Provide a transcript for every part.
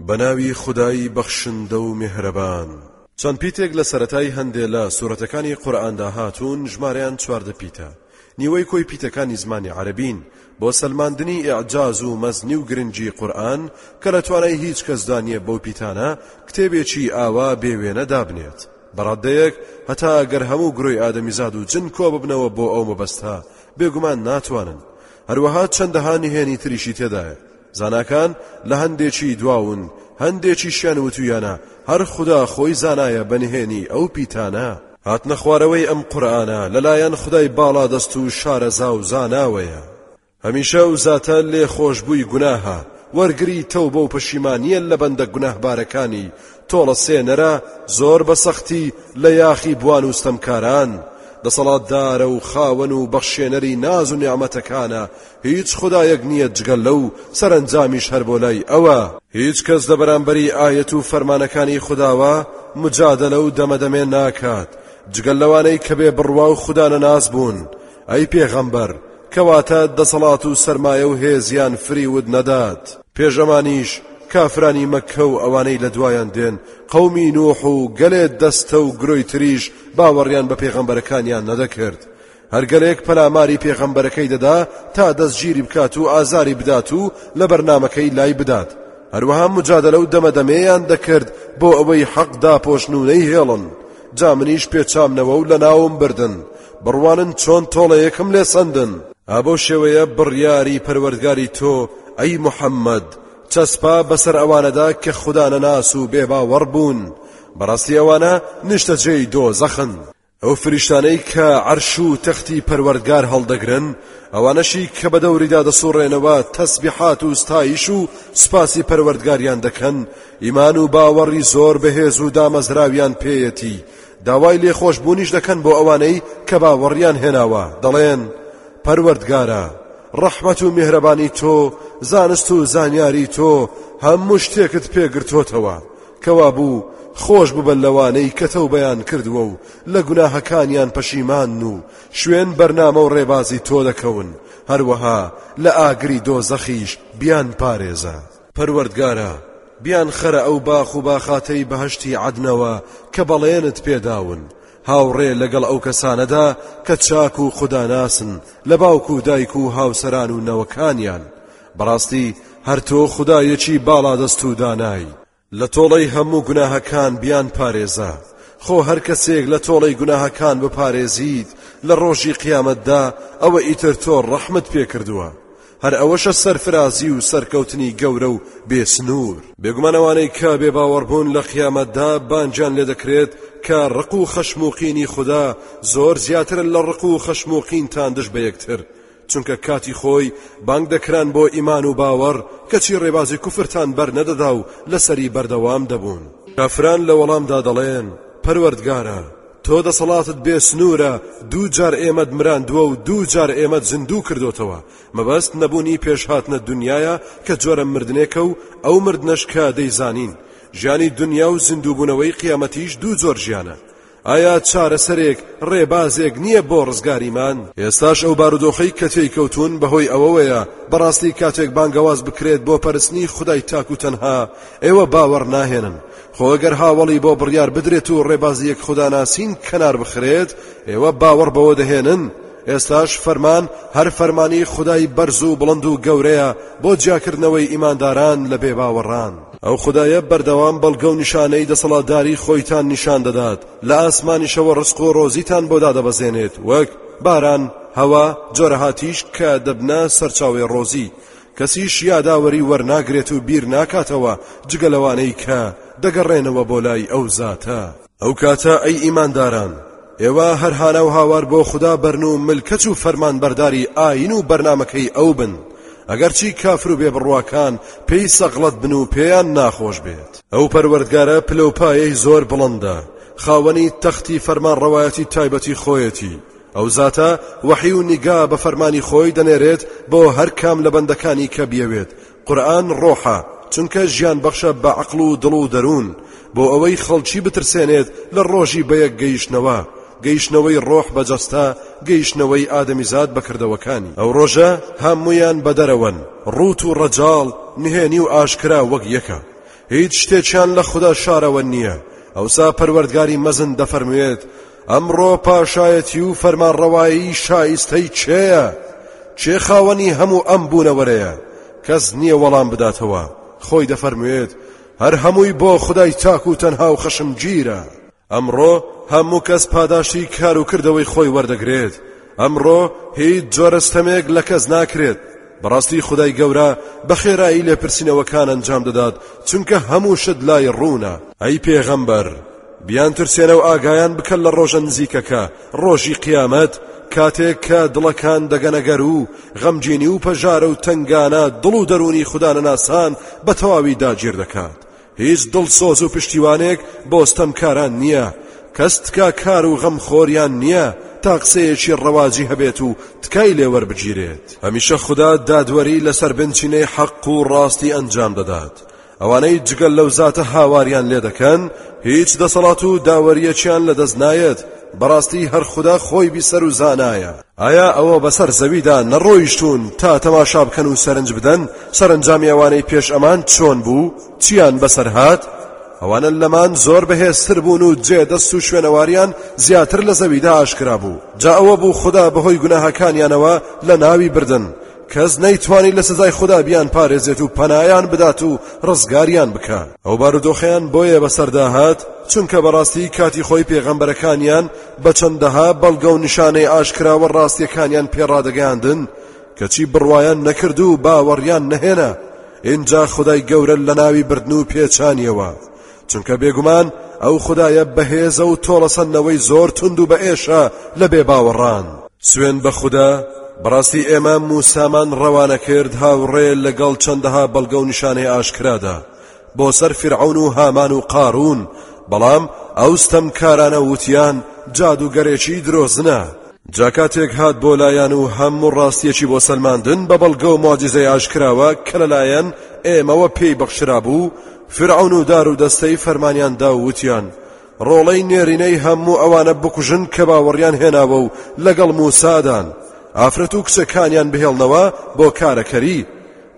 بەناوی خودای بەخشندە و میهرەبان. چەند پیتێک لە سەرەتای هەندێ لە سورەتەکانی قورئاندا هاتوون ژمارەیان چواردە پیتە نیوەی کۆی پیتەکانی زمانی عەرەبین بۆ سەلماندنی ئیعجاز و مەزنی و گرنگی قورئان کە لە توانای هیچ کەسدا نیە بەو پیتانە کتێبێکی ئاوا بێ وێنە دابنێت بە ڕاددەیەک هەتا گەر هەموو گرۆی ئادەمیزاد و جن کۆببنەوە بۆ ئەو مەبەستە بێگومان ناتوانن هەروەها چەندەها نهێنی تریشی تێدایە زاناکان لە هەندێکی دواون، هەندێکیشیان وتویانە، هەر خودا خۆی زانایە بە نهێنی ئەو پیتانە. هاتنە خوارەوەی ئەم قورئانە لە لایەن خودای باڵادەست و شارەزا و زاناوەیە. هەمیشە ئەو زاتە لێ خۆشبووی گوناهە، وەرگری تەوبە و پەشیمانییە لە بەندە گوناهبارەکانی، تۆڵە سێنەرە، زۆر بە سەختی لە یاخی بوان و ستەمکاران، دەسەڵاتدارە و خاوەن و بەخشێنەری ناز و نیعمەتەکانە، هیچ خودایەک نییە جگە لەو، سەرەنجامیش هەر بۆ لای ئەوە. هیچ کەس لە بەرامبەری ئایەت و فەرمانەکانی خوداوە موجادەلە و دەمەدەمێ ناکات جگە لەوانەی کە بێ بڕوا و خودانەناس بوون، ئەی پێغەمبەر، کەواتە دەسەڵات و سەرمایە و هێزیان فریوت نەدات، پێش ئەمانیش، کافرانی مەککە و ئەوانەی لە دوایان دێن، قەومی نوح و گەلێ دەستە و گرۆی تریش باوەڕیان بە پێغەمبەرەکانیان نەدەکرد، هەر گەلێک پەلاماری پێغەمبەرەکەی دەدا تا دەستگیری بکات و ئازاری بدات و لە بەرنامەکەی لای بدات هەروەها مجادلە و دەمەدەمێیان دەکرد بۆ ئەوەی حەق داپۆشن و نەیهێڵن جا منیش پێچامنەوە و لە ناوم بردن بڕوانن چۆن تۆڵەیەکم لێ سەندن ئابەو شێوەیە بڕیاری پەروەردگاری تۆ ئەی محەممەد چەسپا بەسەر ئەوانەدا کە خوددا نەناس و بێباوەڕ بوون بەڕاستی ئەوانە نیشتەجێی دۆزەخن ئەو فریشتانەی کە عەرش و تەختی پەروەردگار هەڵدەگرن ئەوانەشی کە بە دەوریدا دەسوڕێنەوە تەسبیحات و ستایش و سوپاسی پەروەردگاریان دەکەن ئیمان و باوەڕی زۆر بەهێز و دامەزراویان پێیەتی داوای لێخۆشبوونیش دەکەن بۆ ئەوانەی کە باوەڕیان هێناوە دەڵێن پەروەردگارە ڕەحمەت و میهرەبانی تۆ زانست و زانیاری تۆ هەموو شتێکت پێگرتۆتەوە کەوابوو خۆش ببە لەوانەی کە تەوبەیان کردووە و لە گوناهەکانیان پەشیمانن و شوێن بەرنامە و ڕێبازی تۆ دەکەون، هەروەها لە ئاگری دۆزەخیش بیانپارێزە. پەروەردگارا بیانخەرە ئەو باخ و باخاتەی بەهەشتی عەدنەوە کە بەڵێنت پێداون، هاوڕێ لەگەڵ ئەو کەسانەدا کە چاک و خوداناسن لە باوک و دایک و هاوسەران و نەوەکانیان، بەڕاستی هەر تۆ خودایەکی باڵادەست و دانای، لە تۆڵەی هەموو گوناهەکان بیانپارێزە، خۆ هەر کەسێک لە تۆڵەی گوناهەکان بپارێزیت لە ڕۆژی قیامەتدا ئەوە ئیتر تۆ ڕەحمت پێکردووە، هەر ئەوەشە سەرفرازی و سەرکەوتنی گەورە و بێ سنوور. بێگومان ئەوانەی کە بێباوەڕبوون لە قیامەتدا بانگیان لێدەکرێت کە ڕق و خەشم و قینی خودا زۆر زیاترە لە ڕق و خەشم و قینتان دژ بە یەکتر، چونکە کاتی خۆی بانگ دەکران بۆ ئیمان و باوەڕ کەچی ڕێبازی کوفرتان بەرنەدەدا و لەسەری بەردەوام دەبوون کافران لە وەڵامدا دەڵێن پەروەردگارە تۆ دەسەڵاتت بێ سنوورە دوو جار ئێمەت مراندووە و دوو جار ئێمەت زیندوو کردوتەوە مەبەست نەبوونی پێشهاتنە دنیاە کە جۆرە مردنێکە و ئەو مردنەش کە دەیزانین ژیانی دنیا و زیندووبوونەوەی قیامەتیش دوو جۆر ژیانە ئایا چارەسەرێک، ڕێبازێک، نییە بۆ ڕزگاریمان؟ ئێستاش ئەو بارودۆخەی کە تێی کەوتوون بەهۆی ئەوەوەیە، بەڕاستی کاتێک بانگەواز بکرێت بۆ پەرستنی خودای تاک و تەنها، ئێوە باوەڕ ناهێنن، خۆ گەر هاوەڵی بۆ بڕیار بدرێت و ڕێبازی یەکخوداناسین کەنار بخرێت، ئێوە باوەڕ بەوە دەهێنن، ئێستاش فەرمان هەر فەرمانی خودای بەرز و بڵند و گەورەیە بۆ جیاکردنەوەی ئیمانداران لە بێباوەڕان ئەو خودایە بەردەوام بەڵگە و نیشانەی دەسەڵاتداری خۆیتان نیشان دەدات لە ئاسمانیشەوە ڕزق و ڕۆزیتان بۆ دادەبەزێنێت وەک باران هەوا جۆرەها تیشک کە دەبنە سەرچاوەی ڕۆزی کەسیش یاداوەری وەرناگرێت و بیر ناکاتەوە جگە لەوانەی کە دەگەڕێنەوە بۆ لای ئەو زاتە ئەو کاتە ئەی ئیمانداران ئێوە هەر هانا و هاوار بۆ خودا بەرن و ملکەچ و فەرمانبەرداری ئاین و بەرنامەکەی ئەو بن ئەگەرچی کافر و بێبڕواکان پێی سەغڵەت بن و پێیان ناخۆش بێت ئەو پەروەردگارە پلەوپایەی زۆر بڵندە خاوەنی تەختی فەرمان ڕەوایەتی تایبەتی خۆیەتی ئەو زاتە وەحی و نیگا بە فەرمانی خۆی دەنێرێت بۆ هەر کام لە بەندەکانی کە بیەوێت قورئان ڕۆحە چونکە ژیان بەخشە بە عەقڵ و دڵ و دەروون بۆ ئەوەی خەڵکی بترسێنێت لە ڕۆژی بەیەک گەیشتنەوە گەیشتنەوەی ڕۆح بە جەستە گەیشتنەوەی ئادەمیزاد بە کردەوەکانی ئەو ڕۆژە هەموویان بەدەرەوەن ڕووت و ڕەجاڵ نهێنی و ئاشکرا وەک یەکە هیچ شتێکیان لە خودا شارەوە نییە ئەوسا پەروەردگاری مەزن دەفەرموێت ئەمڕۆ پاشایەتی و فەرمانڕەوایی شایستەی کێیە؟ کێ خاوەنی هەموو ئەم بوونەوەرەیە؟ کەس نییە وەڵام بداتەوە خۆی دەفەرموێت هەر هەمووی بۆ خدای تاک و تەنها و خەشمگیرە ئەمڕۆ هەموو کەس پاداشتی کار و کردەوەی خۆی وەردەگرێت ئەمڕۆ هیچ جۆرە ستەمێک لە کەس ناکرێت بەڕاستی خودای گەورە بە خێرایی لێپرسینەوەکان ئەنجام دەدات چونکە هەموو شت لای ڕوونە ئەی پێغەمبەر بیان ترسێنە و ئاگایان بکە لە ڕۆژە نزیکەکە ڕۆژی قیامەت کاتێک کە دڵەکان دەگەنەگەر و غەمگینی و پەژارە و تەنگانە دڵ و دەروونی خودانەناسان بە تەواوی داگیر دەکات هیچ دڵسۆز و پشتیوانێک بۆ ستەمکاران نییە کەس تکا کار و غەم خۆریان نییە تا قسەیەکی ڕەواجی هەبێت و تکای لێوەربگیرێت هەمیشە خوددا دادوەری لەسەر بنچینەی حەق و ڕاستی ئەنجام دەدات ئەوانەی جگەل لەو زاتە هاواریان لێ دەکەن هیچ دەسەڵات و داوەریەکیان لەدەست نایەت بەڕاستی هەر خوددا خۆی بیسەر و زانایە ئایا ئەوە بەسەر زەویدا نەڕۆیشتوون تا تەماشا بکەن و سەرنج بدەن سەرەنجامی ئەوانەی پێش ئەمان چۆن بوو چیان بەسەر هات ئەوانە لەمان زۆر بەهێزتر بوون و جێ دەست و شوێنەواریان زیاتر لە زەویدا ئاشکرا بوو جا ئەوە بوو خدا بەهۆی گوناهەکانیانەوە لە ناوی بردن کەس نەیتوانی لە سزای خدا بیان پارێزێت و پەنایان بدات و ڕزگاریان بکە ئەو بارودۆخیان بۆیە بەسەرداهات چونکە بەڕاستی کاتی خۆی پێغەمبەرەکانیان بە چەندەها بەڵگە و نیشانەی ئاشکراوە ڕاستیەکانیان پێڕادەگەیاندن کەچی بڕوایان نەکرد و باوەڕیان نەهێنا ئینجا خدای گەورە لە ناوی بردن و پێچانیەوە چونکە بێگومان ئەو خدایە بەهێزە و تۆڵەسەندنەوەی زۆر تونند و بە ئێشە لە بێ باوەڕان سوێن بە خوددا بەڕاستی ئێمە موسامان ڕەوانە کرد هاوڕێ لەگەڵ چەندەها بەڵگە و نیشانەی ئاشکرادا بۆ سەر فیرعەون و هامان و قاروون بەڵام ئەو ستەمکارانە وتیان جادووگەرێکی درۆزنە جا کاتێک هات بۆ لایەن و هەموو ڕاستیەکی بۆ سەلماندن بە بەڵگە و مۆجیزەی ئاشکراوە کە لەلایەن ئێمەوە پێی بەخشرا بوو فرعون و دار و دەستەی فەرمانیان دا و وتیان ڕۆڵەی نێرینەی هەموو ئەوانە بکوژن کە باوەڕیان هێناوە و لەگەڵ موسادان ئافرەت و کچەکانیان بهێڵنەوە بۆ کارەکەری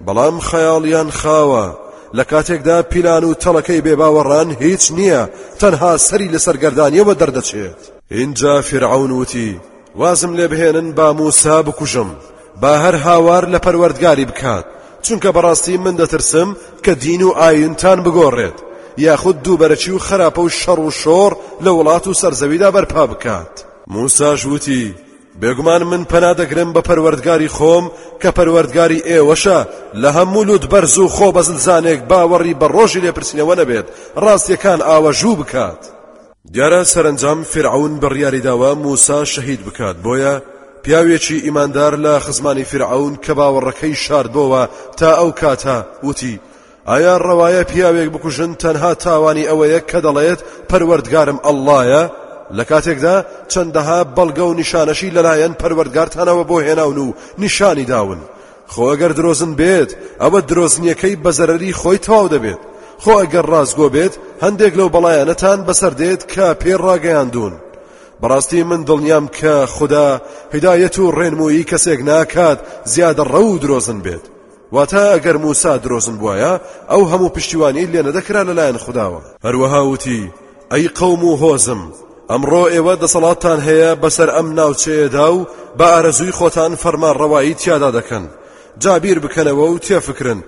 بەڵام خەیاڵیان خاوە لە کاتێکدا پیلان و تەڵەکەی بێباوەڕان هیچ نییە تەنها سەری لە سەرگەردانیەوە دەردەچێت ئینجا فرعون وتی وازم لێ بهێنن با موسا بکوژم با هەر هاوار لە پەروەردگاری بکات چونکە بەڕاستی من دەترسم کە دین و ئاینتان بگۆڕێت یاخود دووبەرەکی و خراپە و شەڕ و شۆڕ لە وڵات و سەرزەویدا بەرپا بکات موساش وتی بێگومان من پەنا دەگرم بە پەروەردگاری خۆم کە پەروەردگاری ئێوەشە لە هەموو لوت بەرز و خۆ بەزلزانێک باوەڕی بە ڕۆژی لێپرسینەوە نەبێت ڕاستیەکان ئاوەژوو بکات. دیارە سەرەنجام فیرعەون بڕیاری داوە موسا شەهید بکات بۆیە پیاوێکی ئیماندار لە خزمانی فیرعەون کە باوەڕەکەی شاردبۆوە تا ئەو کاتە وتی ئایا ڕەوایە پیاوێک بکوژن تەنها تاوانی ئەوەیە کە دەڵێت پەروەردگارم ئەڵڵایە لە کاتێکدا چەندەها بەڵگە و نیشانەشی لەلایەن پەروەردگارتانەوە بۆ هێناون و نیشانی داون خۆ ئەگەر درۆزن بێت ئەوە درۆزنیەکەی بەزەرری خۆی تەواو دەبێت خۆ ئەگەر ڕازگۆ بێت هەندێک لەو بەڵایەنەتان بەسەر دێت کە پێ ڕاگەیاندون بەڕاستی من دڵنیام کە خدا هدایەت و ڕێنمویی کەسێک ناکات زیادە ڕەو و درۆزن بێت واتە، گەر موسا درۆزن بوایە، ئەو هەموو پشتیوانیەی لێنەدەکرا لەلایەن خوداوە. هەروەها وتی، ئەی قەوم و هۆزم، ئەمڕۆ ئێوە دەسەڵاتتان هەیە بەسەر ئەم ناوچەیەدا و بە ئارەزووی خۆتان فەرمانڕەوایی تیادا دەکەن، جا بیربکەنەوە و تێفکرن،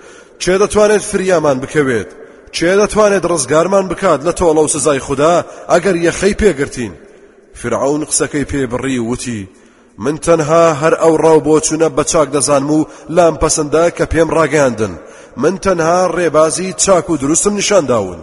کێ دەتوانێت فریامان بکەوێت؟ کێ دەتوانێت ڕزگارمان بکات لە تۆڵە و سزای خودا ئەگەر یەخەی پێگرتین؟ فیرعەون قسەکەی پێ بڕی و وتی، من تەنها هەر ئەو ڕاو بۆچونە بە چاک دەزانم و لام پەسندە کە پێم ڕاگەیاندن من تەنها ڕێبازی چاک و دروستم نیشانداون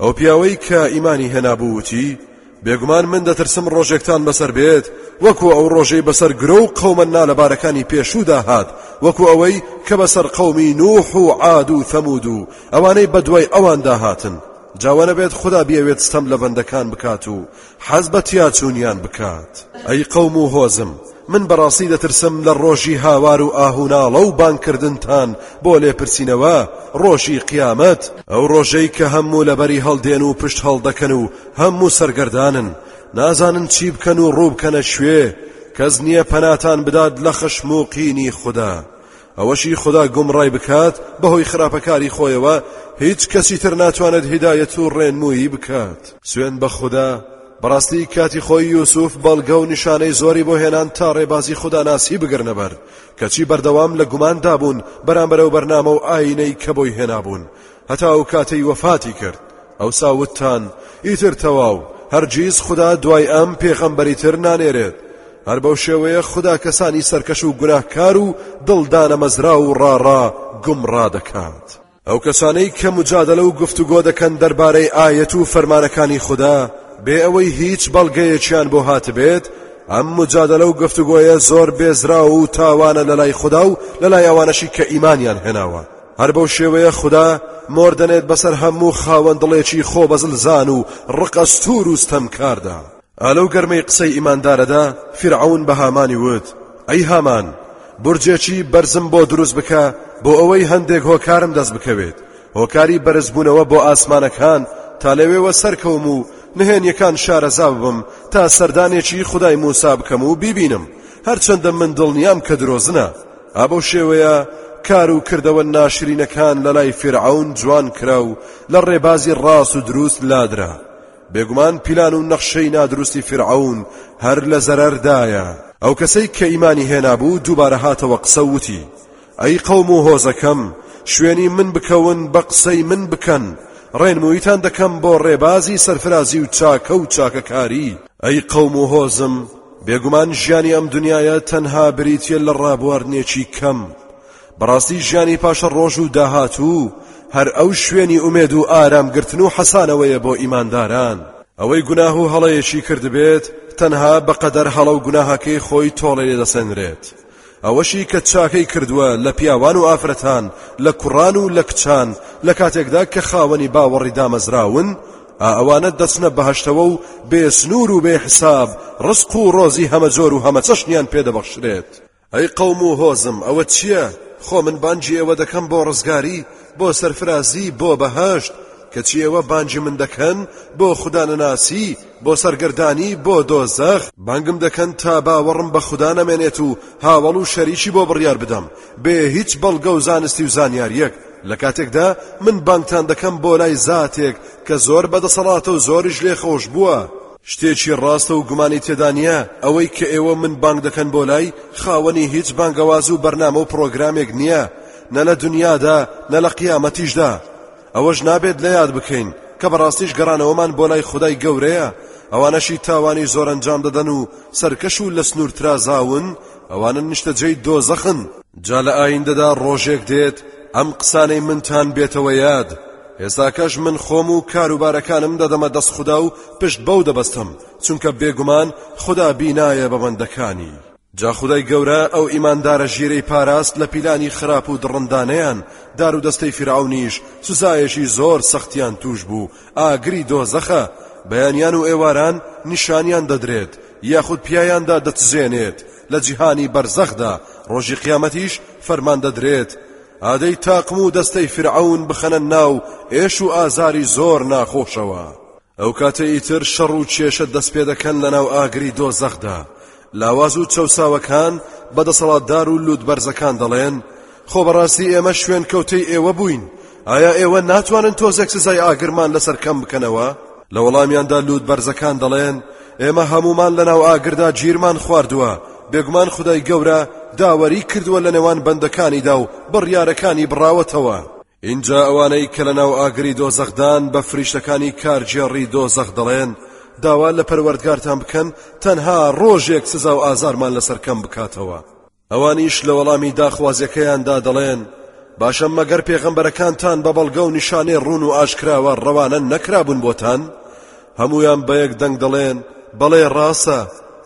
ئەو پیاوەی کە ئیمانی هێنابووتی بێگومان من دەترسم ڕۆژێکتان بەسەر بێت وەکو ئەو ڕۆژەی بەسەر گرۆ و قەومە نالەبارەکانی پێشودا هات وەکو ئەوەی کە بەسەر قەومی نوح و عاد و ثەمود و ئەوانەی بەدوای ئەواندا هاتن جاوانە بێت خدا بیەوێت ستەم لە بەندەکان بکات و حەز بە تیاچوونیان بکات. ئەی قەوم و هۆزم، من بەڕاستی دەترسم لە ڕۆژی هاوار و ئاه و ناڵە و بانگکردنتان بۆ لێپرسینەوە، ڕۆژی قیامەت، ئەو ڕۆژەی کە هەموو لەبەری هەڵدێن و پشت هەڵدەکەن و هەموو سەرگەردانن، نازانن چی بکەن و ڕووبکەنە کوێ، کەس نییە پەناتان بدات لە خشم و قینی خودا. ئەوەشی خودا گومڕای بکات بەهۆی خراپەکاری خۆیەوە هیچ کەسی تر ناتوانێت هیدایەت و ڕێنموویی بکات سوێن بە خودا بەڕاستی کاتی خۆی یوسف بەڵگە و نیشانەی زۆری بۆ هێنان تا ڕێبازی خوداناسی بگرنەبەر کەچی بەردەوام لە گوماندا بوون بەرامبەرەو بەرنامە و ئاینەی کە بۆی هێنابوون هەتا ئەو کاتەی وەفاتی کرد ئەوسا وتتان ئیتر تەواو هەرگیز خودا دوای ئەم پێغەمبەری تر نانێرێت هەر بەو شێوەیە خودا کەسانی سەرکەش و گوناهکار و دڵدانەمەزرا و ڕاڕا گومڕا دەکات ئەو کەسانەی کە مجادلە و گفتوگۆ دەکەن دەربارەی ئاەت و فەرمانەکانی خودا بێ ئەوەی هیچ بەڵگەیەکیان بۆ هاتبێت ئەم مجادلە و گفتوگۆیە زۆر بێزرا و تاوانە لەلای خودا و لەلای ئەوانەشی کە ئیمانیان هێناوە هەر بەو شێوەیە خودا مۆر دەنێت بەسەر هەموو خاوەن دڵێکی خۆبەزلزان و ڕقەستوور و ستەمکاردا ئالە و گەرمەی قسەی ئیماندارەدا فرعون بە هامانی وت ئەی هامان برجێکی بەرزم بۆ دروست بکە بۆ ئەوەی هەندێک هۆکارم دەست بکەوێت هۆکاری بەرزبوونەوە بۆ ئاسمانەکان تا لەوێوە سەرکەوم و نهێنیەکان شارەزا ببم تا سەردانێکی خدای موسا بکەم و بیبینم هەرچەندە من دڵنیام کە درۆزنە هە بەو شێوەیە کار و کردەوە ناشرینەکان لە لای فیرعەون جوان کرا و لە ڕێبازی ڕاست و دروست لادرا بێگومان پیلان و نەخشەی نادروستی فیرعەون هەر لە زەرەردایە ئەو کەسەی کە ئیمانی هێنابوو دووبارە هاتەوە قسە وتی ئەی قەوم و هۆزەکەم شوێنی من بکەون بە قسەی من بکەن ڕێنمویتان دەکەم بۆ ڕێبازی سەرفرازی و چاکە و چاکەکاری ئەی قەوم و هۆزم، بێگومان ژیانی ئەم دنیایە تەنها بریتیە لە ڕابواردنێکی کەم، بەڕاستی ژیانی پاشە ڕۆژ و داهاتوو هەر ئەو شوێنی ئومێد و ئارام گرتن و حەسانەوەیە بۆ ئیمانداران. ئەوەی گوناه و هەڵەیەکی کردبێت تەنها بەقەدەر هەڵە و گوناهەکەی خۆی تۆڵەی لێ دەسەنرێت، ئەوەشی کە چاکەی کردووە لە پیاوان و ئافرەتان لە کوڕان و لە کچان لە کاتێکدا کە خاوەنی باوەڕی دامەزراون ئەوانە دەچنە بەهشتەوە و بێ سنوور و بێ حساب ڕسق و ڕۆزی هەمەجۆر و هەمەچەشنیان پێدەبەخشرێت ئەی قەوم و هۆزم ئەوە چییە؟ خۆ من بانگی ئێوە دەکەم بۆ ڕزگاری بۆ سەرفرازی بۆ بەهشت کەچی ئێوە بانگی من دەکەن بۆ خودانەناسی بۆ سەرگەردانی بۆ دۆزەخ بانگم دەکەن تا باوەڕم بە خودا نەمێنێت و هاوەڵ و شەریکی بۆ بڕیار بدەم بێ هیچ بەڵگە و زانستی و زانیاریەک لە کاتێکدا من بانگتان دەکەم بۆ لای زاتێک کە زۆر بەدەسەڵاتە و زۆریش لێ خۆش بووە شتێکی ڕاستە و گومانی تێدا نییە ئەوەی کە ئێوە من بانگ دەکەن بۆ لای خاوەنی هیچ بانگەواز و بەرنامە و پڕۆگرامێک نییە نە لە دنیادا نە لە قیامەتیشدا ئەوەش نابێت لە یاد بکەین کە بەڕاستیش گەڕانەوەمان بۆ لای خودای گەورەیە ئەوانەشی تاوانی زۆر ئەنجام دەدەن و سەرکەش و لە سنوور ترازاون ئەوانە نیشتەجێی دۆزەخن جا لە ئایندەدا ڕۆژێک دێت ئەم قسانەی منتان بێتەوە یاد ئێستاکەش من خۆم و کاروبارەکانم دەدەمە دەست خودا و پشت بەو دەبەستم چونکە بێگومان خودا بینایە بە بەندەکانی جا خودای گەورە ئەو ئیماندارە ژیرەی پاراست لە پیلانی خراپ و دڕندانەیان دار و دەستەی فیرعەونیش سزایەکی زۆر سەختیان توش بوو ئاگری دۆزەخە بەیانیان و ئێواران نیشانیان دەدرێت یاخود پیایاندا دەچزێنێت لە جیهانی بەرزەخدا ڕۆژی قیامەتیش فەرمان دەدرێت ئادەی تاقم و دەستەی فرعون بخەنە ناو ئێش و ئازاری زۆر ناخۆشەوە ئەو کاتە ئیتر شەڕ و کێشە دەست پێ دەکەن لەناو ئاگری دۆزەخدا لاواز و چەوساوەکان بە دەسەڵاتدار و لووتبەرزەکان دەڵێن خۆ بەڕاستی ئێمە شوێن کەوتەی ئێوە بووین ئایا ئێوە ناتوانن تۆزێک سزای ئاگرمان لەسەر کەم بکەنەوە لە وەڵامیاندا لووت بەرزەکان دەڵێن ئێمە هەمومان لەناو ئاگردا گیرمان خواردووە بێگومان خدای گەورە داوەری کردووە لە نێوان بەندەکانیدا و بڕیارەکانی بڕاوەتەوە ئینجا ئەوانەی کە لە ناو ئاگری دۆزەخدان بە فریشتەکانی کارگێڕی دۆزەخ دەڵێن داوا لە پەروەردگارتان بکەن تەنها ڕۆژێک سزا و ئازارمان لەسەر کەم بکاتەوە ئەوانیش لە وەڵامی داخوازیەکەیاندا دەڵێن باشە مەگەر پێغەمبەرەکانتان بە بەڵگە و نیشانەی ڕون و ئاشکراوە ڕەوانە نەکرابوون بۆتان هەموویان بە یەک دەنگ دەڵێن، بەڵێ ڕاستە،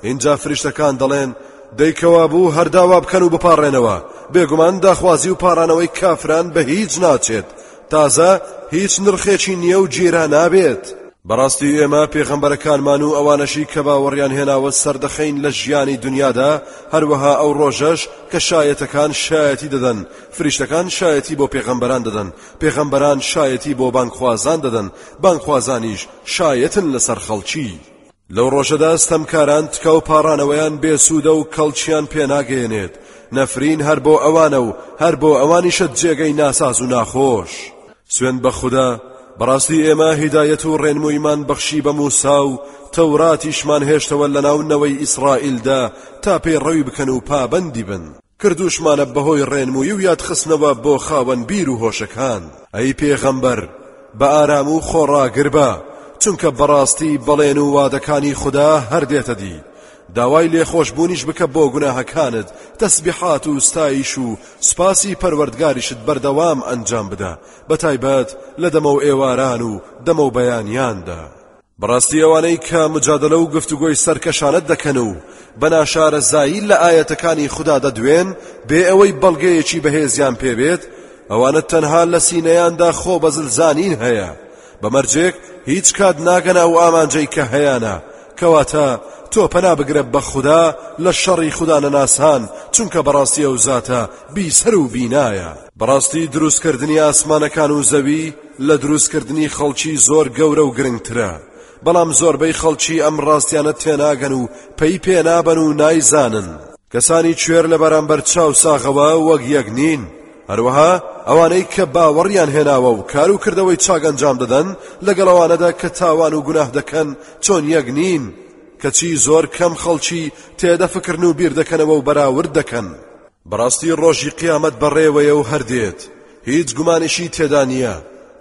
ئینجا فریشتەکان دەڵێن، دەی کەوابوو هەر داوا بکەن و بپاڕێنەوە، بێگومان داخوازی و پاڕانەوەی کافران بە هیچ ناچێت، تازە هیچ نرخێکی نییە و گیرا نابێت. بەڕاستی ئێمە پێغەمبەرەکانمان و ئەوانەشی کە باوەڕیان هێناوە سەردەخەین لە ژیانی دنیادا، هەروەها ئەو ڕۆژەش کە شایەتەکان شایەتی دەدەن، فریشتەکان شایەتی بۆ پێغەمبەران دەدەن، پێغەمبەران شایەتی بۆ بانگخوازان دەدەن، بانگخوازانیش شایەتن لەسەر خەڵکی. لەو ڕۆژەدا ستەمکاران تکا و پاڕانەوەیان بێ سوودە و کەڵکیان پێ ناگەیەنێت، نەفرین هەر بۆ ئەوانە و هەر بۆ ئەوانیشە جێگەی ناساز و ناخۆش. سوێند بە خودا، بەڕاستی ئێمە هیدایەت و ڕێنموویمان بەخشی بە مووسا و تەوراتیشمان هێشتەوە لەناو نەوەی ئیسرائیلدا تا پەیڕەوی بکەن و پابەندی بن. کردوشمانە بەهۆی ڕێنمووی و یادخستنەوە بۆ خاوەن بیر و هۆشەکان، ئەی پێغەمبەر بە ئارام و خۆڕاگر بە، چونکە بەڕاستی بەڵێن و وادەکانی خودا هەر دێتە دی، داوای لێخۆشبوونیش بکە بۆ گوناهەکانت، تەسبیحات و ستایش و سوپاسی پەروەردگاریشت بەردەوام ئەنجام بدە، بەتایبەت لە دەمەوئێواران و دەمەوبەیانیاندا. بەڕاستی ئەوانەی کە مجادەلە و گفتوگۆی سەرکەشانە دەکەن و بە ناشارەزایی لە ئایەتەکانی خودا دەدوێن بێ ئەوەی بەڵگەیەکی بەهێزیان پێبێت ئەوانە تەنها لە سینەیاندا خۆ بە زلزانین هەیە بە مەرجێک هیچ کات ناگەنە ئەو ئامانجەی کە هەیانە کەواتە تۆ پەنا بگرە بە خودا لە شەڕی خودا نەناسان چونکە بەڕاستی ئەو زاتە بیسەر و بینایە بەڕاستی دروستکردنی ئاسمانەکان و زەوی لە دروستکردنی خەڵکی زۆر گەورە و گرنگترە بەڵام زۆربەی خەڵکی ئەم ڕاستیانە تێناگەن و پەی پێنابەن و نایزانن کەسانی کوێر لە بەرامبەر چاو ساغەوە وەک یەک نین هەروەها ئەوانەی کە باوەڕیان هێناوە و کار و کردەوەی چاگەنجام دەدەن لەگەڵ ئەوانەدا کە تاوان و گوناه دەکەن چۆن یەک نین کەچی زۆر کەم خەڵکی تێدە فکرن و بیر دەکەنەوە و بەراورد دەکەن بەڕاستی ڕۆژی قیامەت بەڕێوەیە و هەر دێت، هیچ گومانیشی تێدا نییە،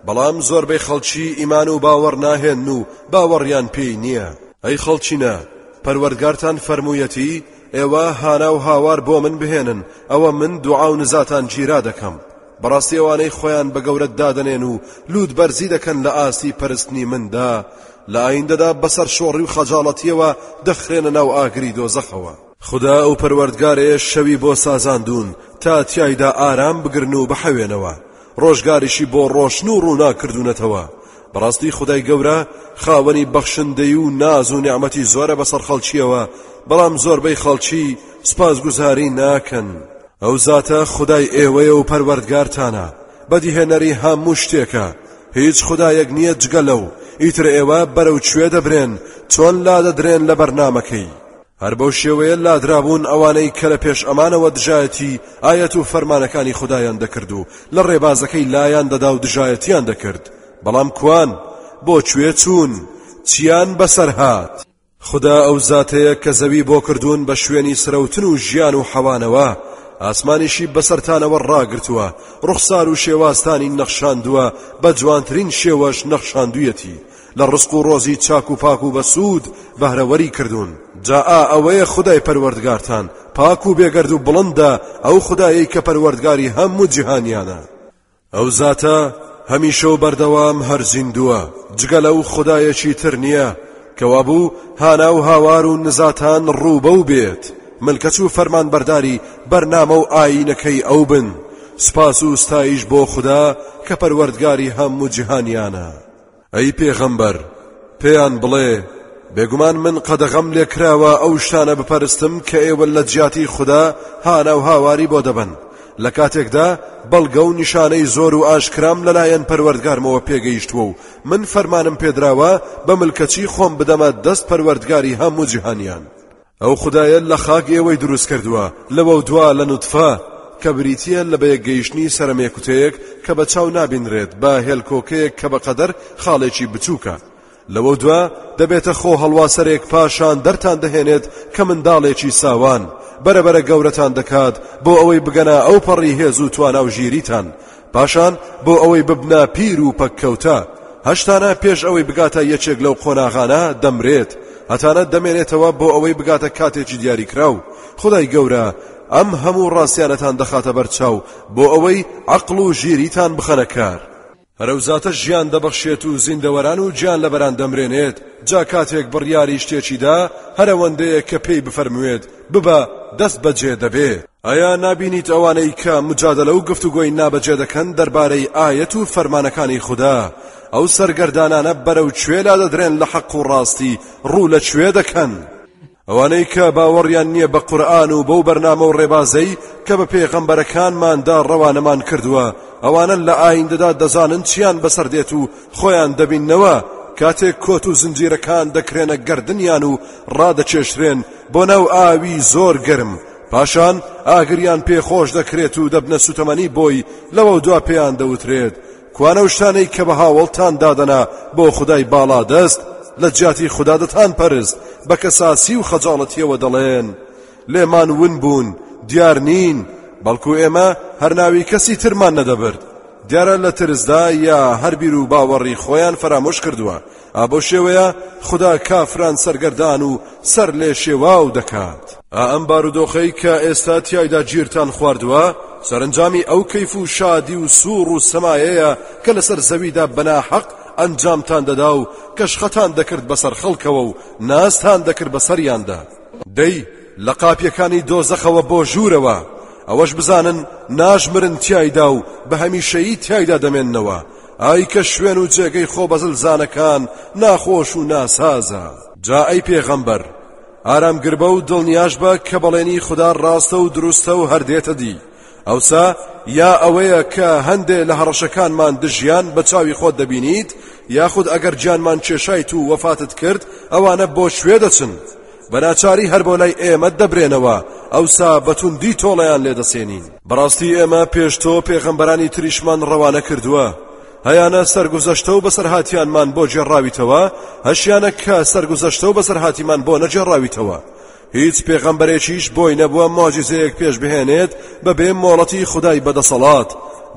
بەڵام زۆربەی خەڵکی ئیمان و باوەڕ ناهێن و باوەڕیان پێی نییە. ئەی خەڵکینە، پەروەردگارتان فەرموویەتی، ئێوە هانا و هاوار بۆ من بهێنن، ئەوە من دوعا و نزاتان گیرا دەکەم. بەڕاستی ئەوانەی خۆیان بە گەورە دادەنێن و لووتبەرزی دەکەن لە ئاستی پەرستنی مندا، لە ئایندەدا بە سەرشۆڕی و خەجاڵەتییەوە دەخرێنە ناو ئاگری دۆزەخەوە. خودا و پەروەردگارێ شەوی بۆ سازاندوون تا تیایدا ئارام بگرن و بحەوێنەوە ڕۆژگاریشی بۆ ڕۆشن و ڕوونا کردوونەتەوە بەڕاستی خدای گەورە خاوەنی بەخشندەی و ناز و نیعممەتی زۆرە بەسەر خەڵکیەوە بەڵام زۆربەی خەڵکی سپاسگوزاری ناکەن ئەو زاتە خدای ئێوەیە و پەروەردگارتانە بەدیهێنەری هەموو شتێکە هیچ خدایەک نییە جگە لەو ئیتر ئێوە بەرەو کوێ دەبرێن چۆن لا دەدرێن لە بەرنمەکەی هەر بەو شێوەیە لادرابوون ئەوانەی کە لە پێش ئەمانەوە دژایەتی ئایەت و فەرمانەکانی خودایان دەکرد و لە ڕێبازەکەی لایان دەدا و دژایەتیان دەکرد بەڵام کوان بۆ کوێ چوون چیان بەسەر هات خدا ئەو زاتەیە کە زەوی بۆ کردوون بە شوێنی سرەوتن و ژیان و حەوانەوە ئاسمانیشی بەسەرتانەوە ڕاگرتووە ڕوخسار و شێوازتانی نەخشاندووە بە جوانترین شێوەش نەخشاندویەتی لە ڕزق و ڕۆزی چاک و پاک و بەسوود بەهرەوەری کردوون، جا ئا ئەوەیە خودای پەروەردگارتان پاک و بێگەرد و بڵندە، ئەو خودایەی کە پەروەردگاری هەموو جیهانیانە. ئەو زاتە هەمیشە و بەردەوام هەر زیندووە، جگە لەو خودایەکی تر نییە، کە وابوو هانا و هاوار و نزاتان ڕووبەو بێت، ملکەچ و فەرمانبەرداری بەرنامە و ئایینەکەی ئەو بن، سوپاس و ستایش بۆ خودا کە پەروەردگاری هەموو جیهانیانە. ئەی پێغەمبەر پێیان بڵێ بێگومان من قەدەغەم لێکراوە ئەو شتانە بپەرستم کە ئێوە لە جیاتی خوددا هانا و هاواری بۆ دەبن لە کاتێکدا بەڵگە و نیشانەی زۆر و ئاشکرام لەلایەن پەروەردگارمەوە پێگەیشتووە و من فەرمانم پێدراوە بە ملکەچی خۆم بدەمە دەست پەروەردگاری هەموو جیهانیان ئەو خودایە لە خاک ئێوەی دروست کردووە لەوە دوا لە نوتفە کە بریتییە لە بەیەکگەیشتنی سەرەمێکوتەیەک کە بە چاو نابینرێت بە هێلکۆکەیەک کە بەقەدەر خاڵێکی بچووکە لەوە دوا دەبێتە خۆ هەڵواسەرێک پاشان دەرتان دەهێنێت کە منداڵێکی ساوان بەرەبەرە گەورەتان دەکات بۆ ئەوەی بگەنە ئەو پەڕی هێز و توانا و ژیریتان پاشان بۆ ئەوەی ببنە پیر و پەککەوتە هەشتانە پێش ئەوەی بگاتە یەکێک لەو قۆناغانە دەمرێت هەتانە دەمێنێتەوە بۆ ئەوەی بگاتە کاتێکی دیاری کراو خدای گەورە ئەم هەموو ڕاستیانەتان دەخاتە بەرچاو بۆ ئەوەی عقل و ژیریتان بخەنە کار هەرەوزاتە ژیان دەبەخشێت و زیندەوەران و گیان لەبەران دەمرێنێت جا کاتێک بڕیاری شتێکیدا هەرەوەندەیە کە پێی بفەرموێت ببە دەست بەجێ دەبێ. ئایا نابینیت ئەوانەی کە مجادەلە و گفتوگۆی نابەجێ دەکەن دەربارەی ئایەت و فەرمانەکانی خودا، ئەو سەرگەردانانە بەرەو کوێ لادەدرێن لە حەق و ڕاستی ڕوو لە کوێ دەکەن؟ ئەوانەی کە باوەڕیان نییە بە قورئان و بەو بەرنامە و ڕێبازەی کە بە پێغەمبەرەکانماندا ڕەوانەمان کردووە، ئەوانە لە ئایندەدا دەزانن چییان بەسەر دێت و خۆیان دەبیننەوە کاتێک کۆت و زنجیرەکان دەکرێنە گەردنیان و ڕادەکێشرێن بۆ ناو ئاوی زۆر گەرم پاشان ئاگریان پێ خۆش دەکرێت و دەبنە سوتەمەنی بۆی لەوە دوا پێیان دەوترێت کوانە شتانەی کە بە هاوڵتان دادەنا بۆ خدای باڵا دەست لە جیاتی خوددا دەتان پەرست بە کەساسی و خەجاڵەتیەوە دەڵێن لێمان ون بوون دیار نین بەڵکو ئێمە هەرناوی کەسی ترمان نەدەبرد دیارە لە ترسدا یا هەربیر و باوەڕی خۆیان فەرامۆش کردووە ئا بەو شێوەیە خودا کافران سەرگەردان و سەر لێ شێواو دەکات ئا ئەم بارودۆخەی کە ئێستا تیایدا گیرتان خواردووە سەرنجامی ئەو کەیف و شادی و سوڕ و سەمایەیە کە لەسەر زەویدا بەناحەق ئەنجامتان دەدا و کەشخەتان دەکرد بەسەر خەڵکەوە و نازتان دەکرد بەسەریاندا دەی لە قاپیەکانی دۆزەخەوە بۆ ژوورەوە ئەوەش بزانن ناژمرن تیایدا و بە هەمیشەیی تیایدا دەمێننەوە ئای کە شوێن و جێگەی خۆ بەزلزانەکان ناخۆش و ناسازە جا ئەی پێغەمبەر ئارامگر بە و دڵنیاش بە کە بەڵێنی خوددا ڕاستە و دروستە و هەردێتە دی ئەوسا یا ئەوەیە کە هەندێ لە هەڕەشەکانمان دژیان بە چاوی خۆت دەبینیت یاخود ئەگەر گیانمان کێشای تو وەفاتت کرد ئەوانە بۆ شوێ دەچن بەناچاری هەر بۆ لای ئێمە دەبرێنەوە ئەوسا بەتوندی تۆڵەیان لێدەسێنین بەڕاستی ئێمە پێش تۆ پێغەمبەرانی تریشمان ڕەوانە کردووە هەیانە سەرگوزەشتە و بەسەرهاتیانمان بۆ جێڕاویتەوە هەشیانە کە سەرگوزەشتە و بەسەرهاتیمان بۆ نەجێڕاویتەوە هیچ پێغەمبەرێکیش بۆی نەبووە مۆجیزەیەک پێش بهێنێت بەبێ مۆڵەتی خدای بەدەسەڵات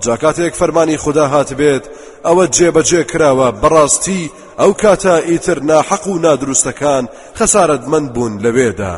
جاکاتێک فەرمانی خدا هاتبێت ئەوە جێبەجێ کراوە بەڕاستی ئەو کاتە ئیتر ناحەق و نادروستەکان خەسارەتمەند بوون لەوێدا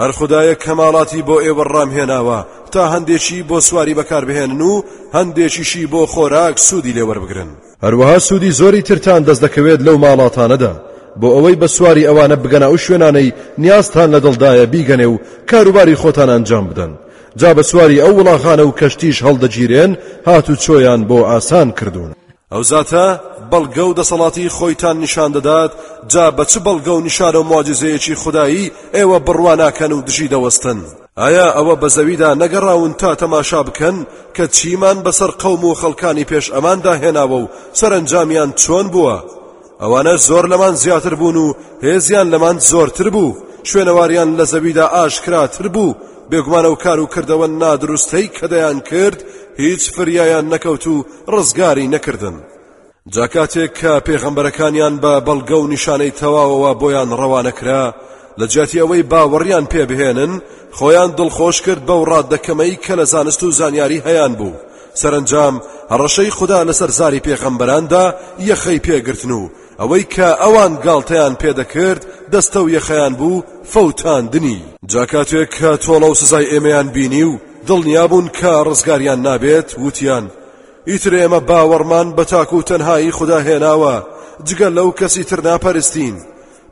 هەر خدایە کەماڵاتی بۆ ئێوە ڕامهێناوە تا هەندێکی بۆ سواری بەکاربهێنن و هەندێکیشی بۆ خۆراک سوودی لێوەربگرن هەروەها سوودی زۆری ترتان دەست دەکەوێت لەو ماڵاتانەدا بۆ ئەوەی بە سواری ئەوانە بگەنە ئەو شوێنانەی نیازتان لە دڵدایە بیگەنێ و کاروباری خۆتان ئەنجام بدەن جا بە سواری ئەو وڵاخانە و کەشتیش هەڵدەگیرێن هات و چۆیان بۆ ئاسان کردوون ئەو زاتە بەڵگە و دەسەڵاتی خۆیتان نیشان دەدات جا بە چ بەڵگە و نیشانە و معجزەیەکی خودایی ئێوە بڕوا ناکەن و دژی دەوەستن ئایا ئەوە بە زەویدا نەگەڕاون تا تەماشا بکەن کە چیمان بەسەر قەوم و خەڵکانی پێش ئەماندا هێناوە و سەرەنجامیان چۆن بووە ئەوانە زۆر لەمان زیاتر بوون و هێزیان لەمان زۆرتر بوو شوێنەواریان لە زەویدا ئاشکراتر بوو بێگومانە و کار و کردەوە نادروستەی کە دەیان کرد هیچ فریایان نەکەوت و ڕزگاری نەکردن جاکاتێک کە پێغەمبەرەکانیان بە بەڵگە و نیشانەی تەواوەوە بۆیان ڕەوانە کرا لە جیاتی ئەوەی باوەڕیان پێ بهێنن خۆیان دڵخۆش کرد بەو ڕاددە کەمەی کە لە زانست و زانیاری هەیان بوو سەرنجام هەڕەشەی خوددا لەسەر زاری پێغەمبەراندا یەخەی پێگرتن و ئەوەی کە ئەوان گاڵتەیان پێدەکرد دەستە و یەخەیان بوو فەوتاندنی جاکاتێک کە تۆڵە و سزای ئێمەیان بینی و دڵنیابوون کە ڕزگاریان نابێت وتیان ئیتر ئێمە باوەڕمان بە تاک و تەنهایی خوددا هێناوە جگە لەو کەسی تر ناپەرستین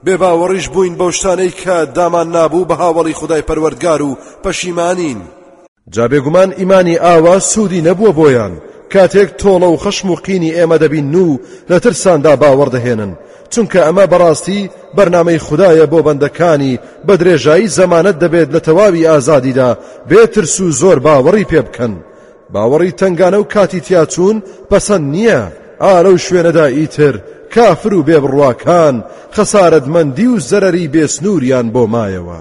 بێ باوەڕیش بووین بەو شتانەی کە دامان نابوو بە هاوەڵی خودای پەروەردگار و پەشیمانین. جا بێگومان ئیمانی ئاوا سوودی نەبووە بۆیان کاتێک تۆڵە و خەشم و قینی ئێمە دەبینن و لە ترساندا باوەڕ دەهێنن، چونکە ئەمە بەڕاستی بەرنامەی خودایە بۆ بەندەکانی بە درێژایی زەمانەت دەبێت لە تەواوی ئازادیدا بێ ترس و زۆر باوەڕی پێ بکەن. باوەڕی تەنگانە و کاتی تیاچوون پەسەند نییە ئا لەو شوێنەدا ئیتر کافر و بێبڕواکان خەسارەتمەندی و زەرەری بێسنووریان بۆ مایەوە